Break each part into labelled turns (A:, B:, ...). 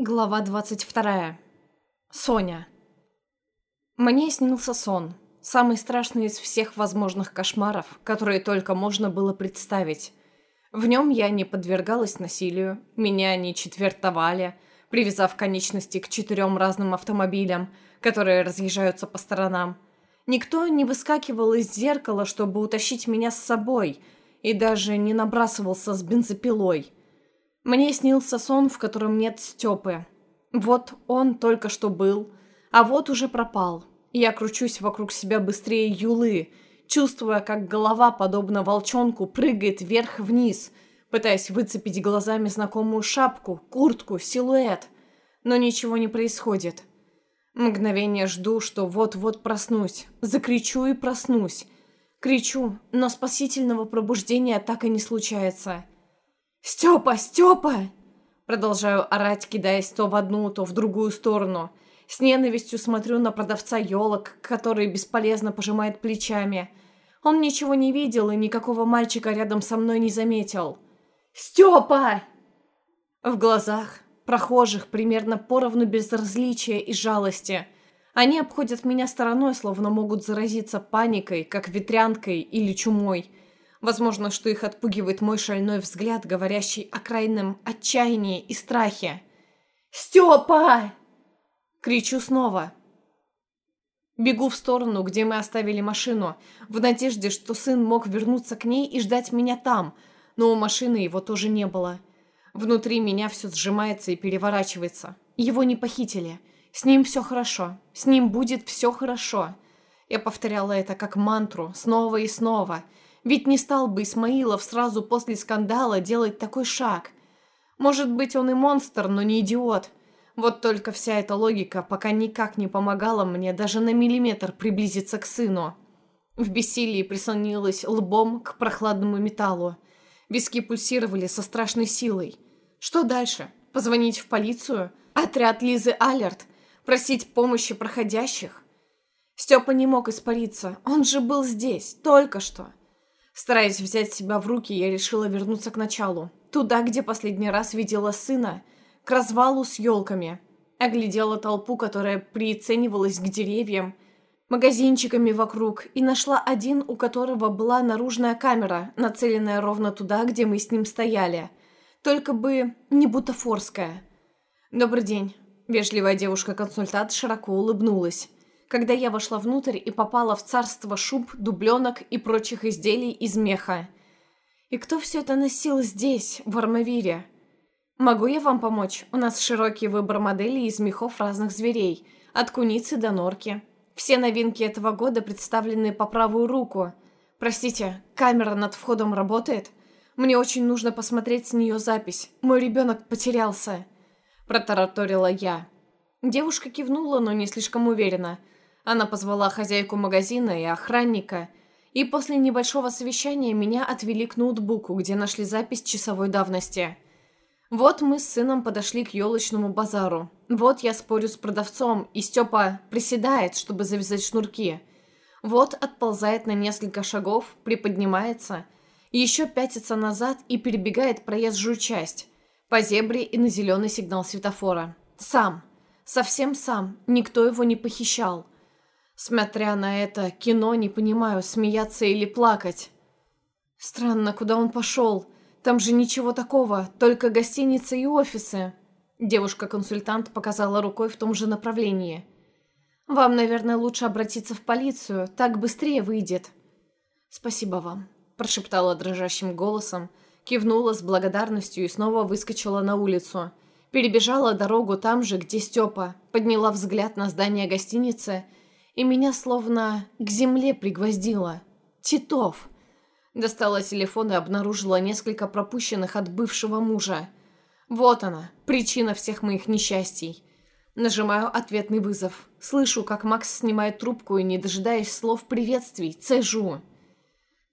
A: Глава 22. Соня. Мне снился сон. Самый страшный из всех возможных кошмаров, которые только можно было представить. В нем я не подвергалась насилию, меня не четвертовали, привязав конечности к четырем разным автомобилям, которые разъезжаются по сторонам. Никто не выскакивал из зеркала, чтобы утащить меня с собой, и даже не набрасывался с бензопилой – мне снился сон, в котором нет Степы. Вот он только что был, а вот уже пропал. Я кручусь вокруг себя быстрее юлы, чувствуя, как голова, подобно волчонку, прыгает вверх-вниз, пытаясь выцепить глазами знакомую шапку, куртку, силуэт. Но ничего не происходит. Мгновение жду, что вот-вот проснусь, закричу и проснусь. Кричу, но спасительного пробуждения так и не случается. «Степа! Степа!» Продолжаю орать, кидаясь то в одну, то в другую сторону. С ненавистью смотрю на продавца елок, который бесполезно пожимает плечами. Он ничего не видел и никакого мальчика рядом со мной не заметил. «Степа!» В глазах прохожих примерно поровну безразличия и жалости. Они обходят меня стороной, словно могут заразиться паникой, как ветрянкой или чумой. Возможно, что их отпугивает мой шальной взгляд, говорящий о крайнем отчаянии и страхе. «Степа!» Кричу снова. Бегу в сторону, где мы оставили машину, в надежде, что сын мог вернуться к ней и ждать меня там, но у машины его тоже не было. Внутри меня все сжимается и переворачивается. Его не похитили. С ним все хорошо. С ним будет все хорошо. Я повторяла это как мантру снова и снова – ведь не стал бы Исмаилов сразу после скандала делать такой шаг. Может быть, он и монстр, но не идиот. Вот только вся эта логика пока никак не помогала мне даже на миллиметр приблизиться к сыну. В бессилии прислонилась лбом к прохладному металлу. Виски пульсировали со страшной силой. Что дальше? Позвонить в полицию? Отряд Лизы Алерт? Просить помощи проходящих? Степа не мог испариться. Он же был здесь, только что. Стараясь взять себя в руки, я решила вернуться к началу. Туда, где последний раз видела сына, к развалу с елками. Оглядела толпу, которая приценивалась к деревьям, магазинчиками вокруг, и нашла один, у которого была наружная камера, нацеленная ровно туда, где мы с ним стояли. Только бы не бутафорская. «Добрый день». Вежливая девушка-консультант широко улыбнулась когда я вошла внутрь и попала в царство шуб, дубленок и прочих изделий из меха. И кто все это носил здесь, в Армавире? Могу я вам помочь? У нас широкий выбор моделей из мехов разных зверей, от куницы до норки. Все новинки этого года представлены по правую руку. Простите, камера над входом работает? Мне очень нужно посмотреть с нее запись. Мой ребенок потерялся. Протараторила я. Девушка кивнула, но не слишком уверенно – она позвала хозяйку магазина и охранника, и после небольшого совещания меня отвели к ноутбуку, где нашли запись часовой давности. Вот мы с сыном подошли к елочному базару. Вот я спорю с продавцом, и Степа приседает, чтобы завязать шнурки. Вот отползает на несколько шагов, приподнимается, еще пятится назад и перебегает проезжую часть, по зебре и на зеленый сигнал светофора. Сам. Совсем сам. Никто его не похищал. Смотря на это кино, не понимаю, смеяться или плакать. Странно, куда он пошел? Там же ничего такого, только гостиница и офисы. Девушка-консультант показала рукой в том же направлении. «Вам, наверное, лучше обратиться в полицию, так быстрее выйдет». «Спасибо вам», – прошептала дрожащим голосом, кивнула с благодарностью и снова выскочила на улицу. Перебежала дорогу там же, где Степа, подняла взгляд на здание гостиницы – и меня словно к земле пригвоздило. Титов. Достала телефон и обнаружила несколько пропущенных от бывшего мужа. Вот она, причина всех моих несчастий. Нажимаю ответный вызов. Слышу, как Макс снимает трубку и, не дожидаясь слов приветствий, цежу.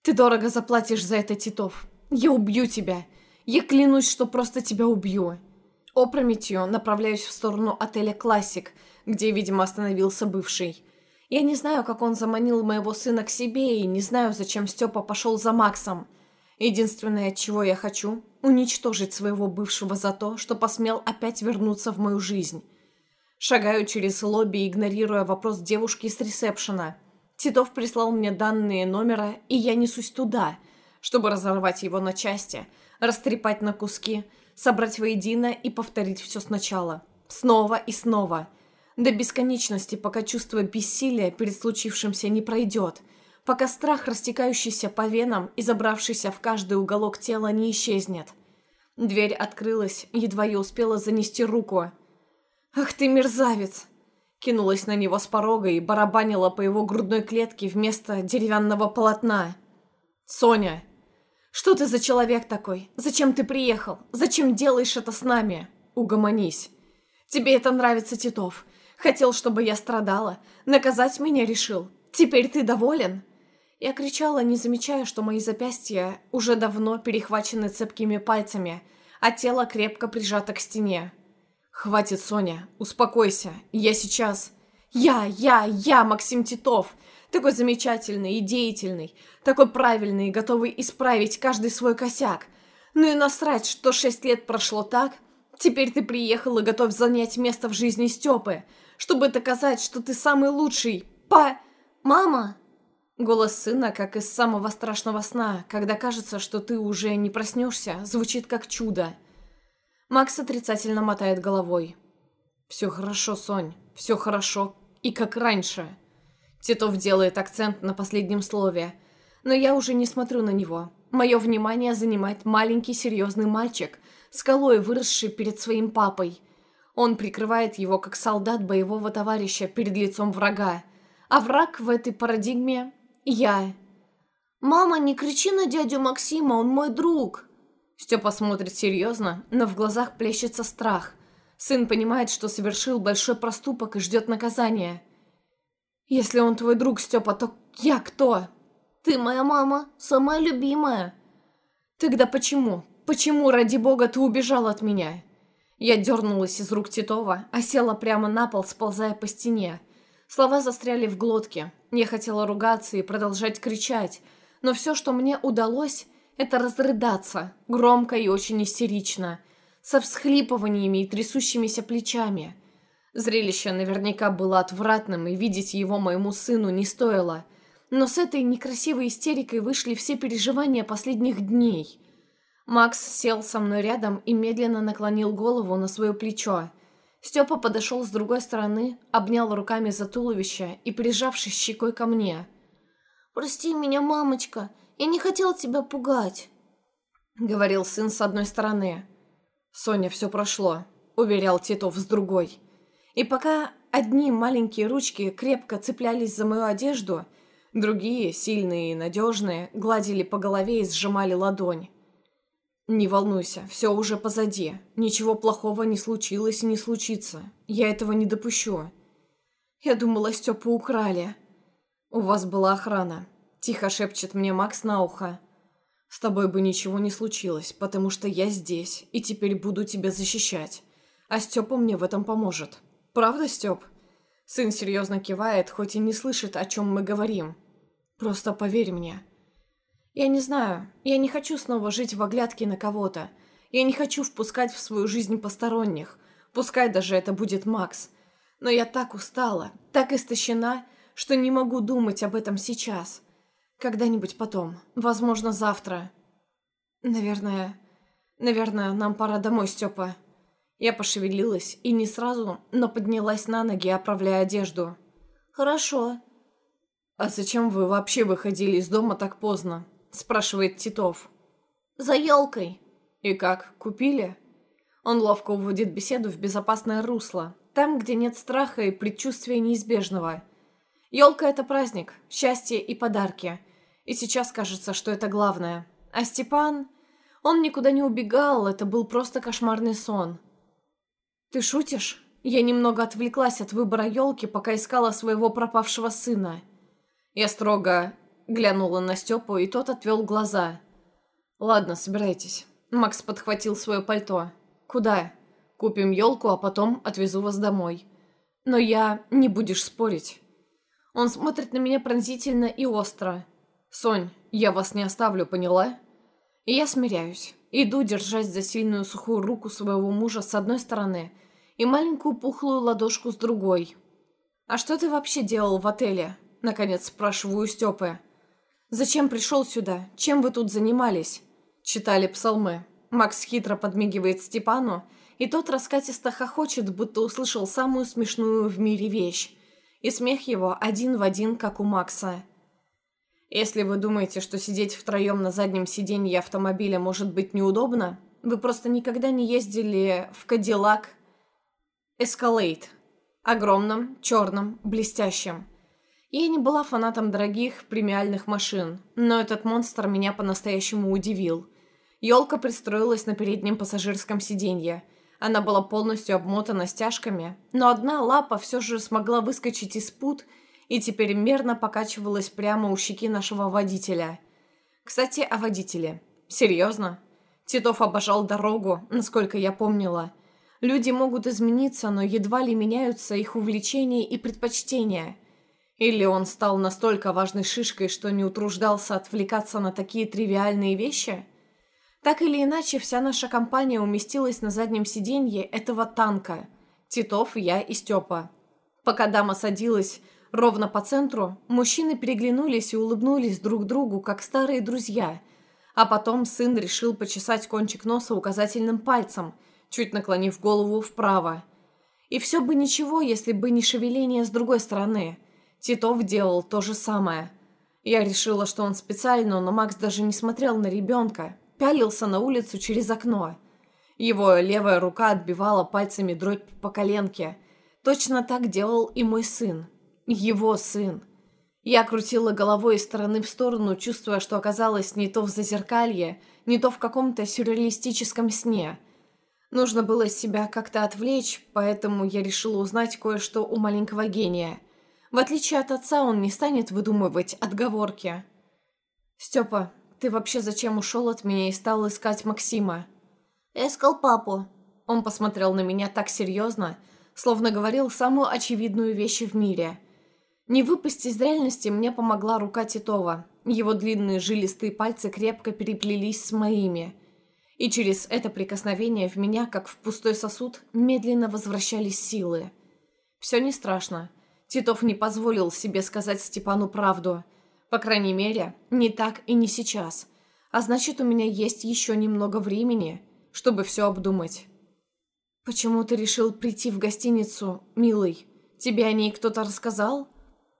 A: «Ты дорого заплатишь за это, Титов. Я убью тебя. Я клянусь, что просто тебя убью». Опрометью направляюсь в сторону отеля «Классик», где, видимо, остановился бывший. Я не знаю, как он заманил моего сына к себе, и не знаю, зачем Степа пошел за Максом. Единственное, чего я хочу – уничтожить своего бывшего за то, что посмел опять вернуться в мою жизнь. Шагаю через лобби, игнорируя вопрос девушки с ресепшена. Титов прислал мне данные номера, и я несусь туда, чтобы разорвать его на части, растрепать на куски, собрать воедино и повторить все сначала. Снова и снова. До бесконечности, пока чувство бессилия перед случившимся не пройдет – пока страх, растекающийся по венам и забравшийся в каждый уголок тела, не исчезнет. Дверь открылась, едва я успела занести руку. «Ах ты, мерзавец!» Кинулась на него с порога и барабанила по его грудной клетке вместо деревянного полотна. «Соня! Что ты за человек такой? Зачем ты приехал? Зачем делаешь это с нами? Угомонись. Тебе это нравится, Титов. Хотел, чтобы я страдала. Наказать меня решил. Теперь ты доволен?» Я кричала, не замечая, что мои запястья уже давно перехвачены цепкими пальцами, а тело крепко прижато к стене. «Хватит, Соня, успокойся, я сейчас...» «Я, я, я, Максим Титов!» Такой замечательный и деятельный, такой правильный и готовый исправить каждый свой косяк. Ну и насрать, что шесть лет прошло так. Теперь ты приехал и готов занять место в жизни Степы, чтобы доказать, что ты самый лучший. Па... Мама!» Голос сына, как из самого страшного сна, когда кажется, что ты уже не проснешься, звучит как чудо. Макс отрицательно мотает головой. «Все хорошо, Сонь, все хорошо, и как раньше». Титов делает акцент на последнем слове, но я уже не смотрю на него. Мое внимание занимает маленький серьезный мальчик, скалой выросший перед своим папой. Он прикрывает его как солдат боевого товарища перед лицом врага. А враг в этой парадигме я. «Мама, не кричи на дядю Максима, он мой друг!» Степа смотрит серьезно, но в глазах плещется страх. Сын понимает, что совершил большой проступок и ждет наказания. «Если он твой друг, Степа, то я кто?» «Ты моя мама, самая любимая». «Тогда почему? Почему, ради бога, ты убежал от меня?» Я дернулась из рук Титова, а села прямо на пол, сползая по стене. Слова застряли в глотке. Я хотела ругаться и продолжать кричать, но все, что мне удалось, это разрыдаться, громко и очень истерично, со всхлипываниями и трясущимися плечами. Зрелище наверняка было отвратным, и видеть его моему сыну не стоило. Но с этой некрасивой истерикой вышли все переживания последних дней. Макс сел со мной рядом и медленно наклонил голову на свое плечо. Степа подошел с другой стороны, обнял руками за туловище и, прижавшись щекой ко мне. «Прости меня, мамочка, я не хотел тебя пугать», — говорил сын с одной стороны. «Соня, все прошло», — уверял Титов с другой. И пока одни маленькие ручки крепко цеплялись за мою одежду, другие, сильные и надежные, гладили по голове и сжимали ладонь. «Не волнуйся, все уже позади. Ничего плохого не случилось и не случится. Я этого не допущу». Я думала, Степу украли. «У вас была охрана», — тихо шепчет мне Макс на ухо. «С тобой бы ничего не случилось, потому что я здесь и теперь буду тебя защищать. А Степа мне в этом поможет. Правда, Степ?» Сын серьезно кивает, хоть и не слышит, о чем мы говорим. «Просто поверь мне». Я не знаю, я не хочу снова жить в оглядке на кого-то. Я не хочу впускать в свою жизнь посторонних. Пускай даже это будет Макс. Но я так устала, так истощена, что не могу думать об этом сейчас. Когда-нибудь потом. Возможно, завтра. Наверное... Наверное, нам пора домой, Степа. Я пошевелилась и не сразу, но поднялась на ноги, оправляя одежду. «Хорошо». «А зачем вы вообще выходили из дома так поздно?» Спрашивает Титов. «За елкой». «И как, купили?» Он ловко уводит беседу в безопасное русло, там, где нет страха и предчувствия неизбежного. Елка — это праздник, счастье и подарки. И сейчас кажется, что это главное. А Степан... Он никуда не убегал, это был просто кошмарный сон. «Ты шутишь?» Я немного отвлеклась от выбора елки, пока искала своего пропавшего сына. Я строго Глянула на Степу, и тот отвел глаза. «Ладно, собирайтесь». Макс подхватил свое пальто. «Куда?» «Купим елку, а потом отвезу вас домой». «Но я... не будешь спорить». Он смотрит на меня пронзительно и остро. «Сонь, я вас не оставлю, поняла?» И я смиряюсь. Иду, держась за сильную сухую руку своего мужа с одной стороны и маленькую пухлую ладошку с другой. «А что ты вообще делал в отеле?» Наконец спрашиваю Степы. «Зачем пришел сюда? Чем вы тут занимались?» Читали псалмы. Макс хитро подмигивает Степану, и тот раскатисто хохочет, будто услышал самую смешную в мире вещь. И смех его один в один, как у Макса. Если вы думаете, что сидеть втроем на заднем сиденье автомобиля может быть неудобно, вы просто никогда не ездили в Кадиллак Escalade. Огромном, черном, блестящем. Я не была фанатом дорогих премиальных машин, но этот монстр меня по-настоящему удивил. Елка пристроилась на переднем пассажирском сиденье. Она была полностью обмотана стяжками, но одна лапа все же смогла выскочить из пут и теперь мерно покачивалась прямо у щеки нашего водителя. Кстати, о водителе. Серьезно? Титов обожал дорогу, насколько я помнила. Люди могут измениться, но едва ли меняются их увлечения и предпочтения. Или он стал настолько важной шишкой, что не утруждался отвлекаться на такие тривиальные вещи? Так или иначе, вся наша компания уместилась на заднем сиденье этого танка. Титов, я и Степа. Пока дама садилась Ровно по центру мужчины переглянулись и улыбнулись друг другу, как старые друзья. А потом сын решил почесать кончик носа указательным пальцем, чуть наклонив голову вправо. И все бы ничего, если бы не шевеление с другой стороны. Титов делал то же самое. Я решила, что он специально, но Макс даже не смотрел на ребенка, пялился на улицу через окно. Его левая рука отбивала пальцами дробь по коленке. Точно так делал и мой сын. Его сын. Я крутила головой из стороны в сторону, чувствуя, что оказалась не то в зазеркалье, не то в каком-то сюрреалистическом сне. Нужно было себя как-то отвлечь, поэтому я решила узнать кое-что у маленького гения. В отличие от отца, он не станет выдумывать отговорки. «Степа, ты вообще зачем ушел от меня и стал искать Максима?»
B: искал папу».
A: Он посмотрел на меня так серьезно, словно говорил самую очевидную вещь в мире – не выпасть из реальности мне помогла рука Титова. Его длинные жилистые пальцы крепко переплелись с моими. И через это прикосновение в меня, как в пустой сосуд, медленно возвращались силы. Все не страшно. Титов не позволил себе сказать Степану правду. По крайней мере, не так и не сейчас. А значит, у меня есть еще немного времени, чтобы все обдумать. «Почему ты решил прийти в гостиницу, милый? Тебе о ней кто-то рассказал?»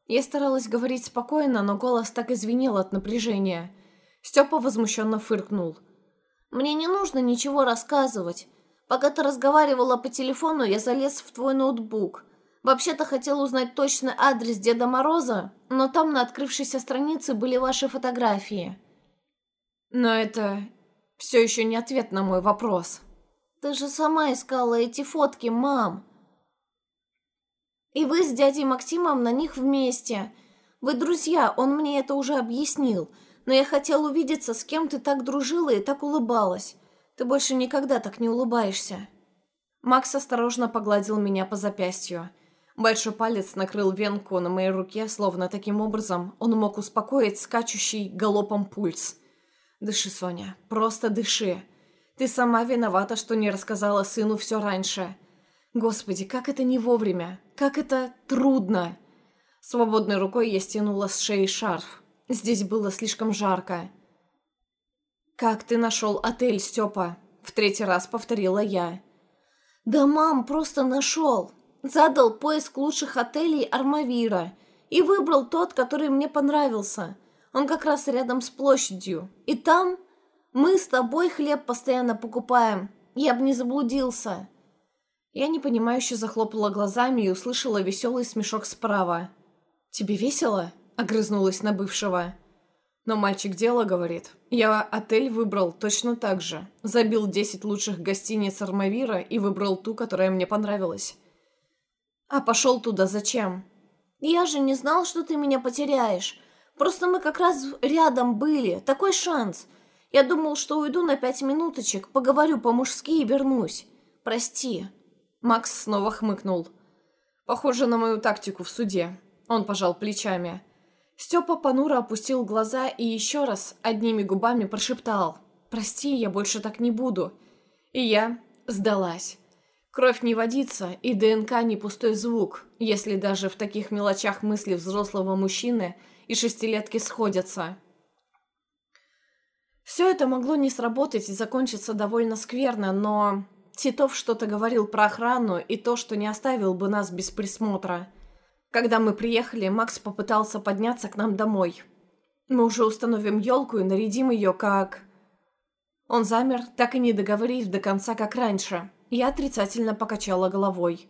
A: Я старалась говорить спокойно, но голос так извинил от напряжения. Степа возмущенно фыркнул.
B: «Мне не нужно ничего рассказывать. Пока ты разговаривала по телефону, я залез в твой ноутбук. Вообще-то хотел узнать точный адрес Деда Мороза, но там на открывшейся странице были ваши фотографии».
A: «Но это все еще не ответ на мой вопрос».
B: «Ты же сама искала эти фотки, мам!» И вы с дядей Максимом на них вместе. Вы друзья, он мне это уже объяснил. Но я хотел увидеться, с кем ты так дружила и так улыбалась. Ты больше никогда так не улыбаешься».
A: Макс осторожно погладил меня по запястью. Большой палец накрыл венку на моей руке, словно таким образом он мог успокоить скачущий галопом пульс. «Дыши, Соня, просто дыши. Ты сама виновата, что не рассказала сыну все раньше. Господи, как это не вовремя, как это трудно. Свободной рукой я стянула с шеи шарф. Здесь было слишком жарко. «Как ты нашел отель, Степа?» В третий раз повторила я.
B: «Да, мам, просто нашел. Задал поиск лучших отелей Армавира и выбрал тот, который мне понравился. Он как раз рядом с площадью. И там мы с тобой хлеб постоянно покупаем. Я бы не заблудился».
A: Я непонимающе захлопала глазами и услышала веселый смешок справа. «Тебе весело?» – огрызнулась на бывшего. Но мальчик дело говорит. Я отель выбрал точно так же. Забил 10 лучших гостиниц Армавира и выбрал ту, которая мне понравилась. А пошел туда зачем?
B: Я же не знал, что ты меня потеряешь. Просто мы как раз рядом были. Такой шанс. Я думал, что уйду на пять минуточек, поговорю по-мужски и вернусь. Прости.
A: Макс снова хмыкнул. «Похоже на мою тактику в суде». Он пожал плечами. Степа понуро опустил глаза и еще раз одними губами прошептал прости, я больше так не буду». И я сдалась. Кровь не водится, и ДНК не пустой звук, если даже в таких мелочах мысли взрослого мужчины и шестилетки сходятся. Все это могло не сработать и закончиться довольно скверно, но Титов что-то говорил про охрану и то, что не оставил бы нас без присмотра. Когда мы приехали, Макс попытался подняться к нам домой. Мы уже установим елку и нарядим ее как... Он замер, так и не договорив до конца, как раньше. Я отрицательно покачала головой.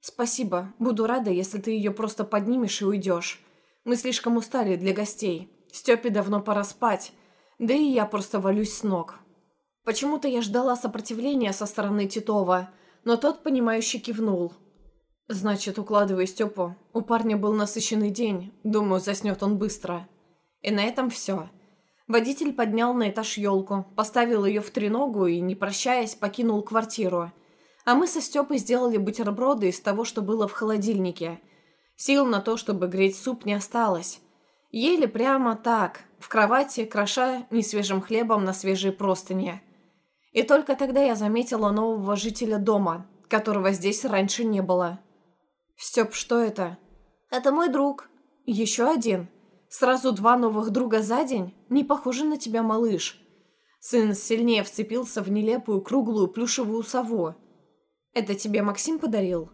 A: «Спасибо. Буду рада, если ты ее просто поднимешь и уйдешь. Мы слишком устали для гостей. Степе давно пора спать. Да и я просто валюсь с ног». Почему-то я ждала сопротивления со стороны Титова, но тот, понимающе кивнул. «Значит, укладывай Степу. У парня был насыщенный день. Думаю, заснет он быстро». И на этом все. Водитель поднял на этаж елку, поставил ее в треногу и, не прощаясь, покинул квартиру. А мы со Степой сделали бутерброды из того, что было в холодильнике. Сил на то, чтобы греть суп, не осталось. Ели прямо так, в кровати, кроша несвежим хлебом на свежей простыне. И только тогда я заметила нового жителя дома, которого здесь раньше не было. «Степ, что это?»
B: «Это мой друг».
A: «Еще один?» Сразу два новых друга за день? Не похоже на тебя, малыш. Сын сильнее вцепился в нелепую круглую плюшевую сову. Это тебе Максим подарил?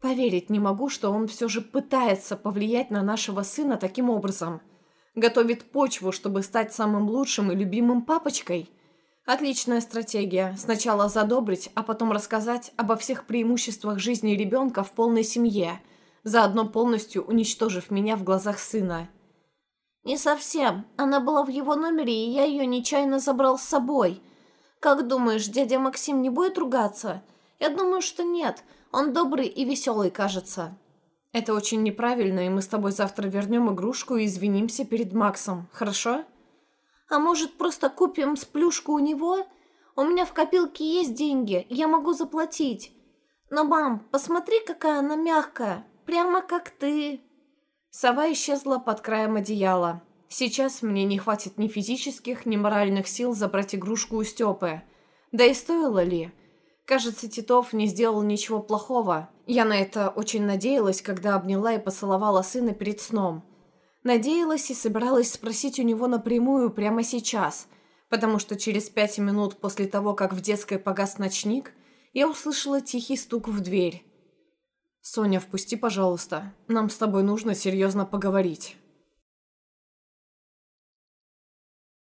A: Поверить не могу, что он все же пытается повлиять на нашего сына таким образом. Готовит почву, чтобы стать самым лучшим и любимым папочкой. Отличная стратегия. Сначала задобрить, а потом рассказать обо всех преимуществах жизни ребенка в полной семье, заодно полностью уничтожив меня в глазах сына.
B: «Не совсем. Она была в его номере, и я ее нечаянно забрал с собой. Как думаешь, дядя Максим не будет ругаться? Я думаю, что нет. Он добрый и веселый, кажется».
A: «Это очень неправильно, и мы с тобой завтра вернем игрушку и извинимся перед Максом, хорошо?»
B: «А может, просто купим сплюшку у него? У меня в копилке есть деньги, я могу заплатить. Но, мам, посмотри, какая она мягкая, прямо как ты».
A: Сова исчезла под краем одеяла. Сейчас мне не хватит ни физических, ни моральных сил забрать игрушку у Степы. Да и стоило ли? Кажется, Титов не сделал ничего плохого. Я на это очень надеялась, когда обняла и поцеловала сына перед сном. Надеялась и собиралась спросить у него напрямую прямо сейчас, потому что через пять минут после того, как в детской погас ночник, я услышала тихий стук в дверь. «Соня, впусти, пожалуйста. Нам с тобой нужно серьезно поговорить».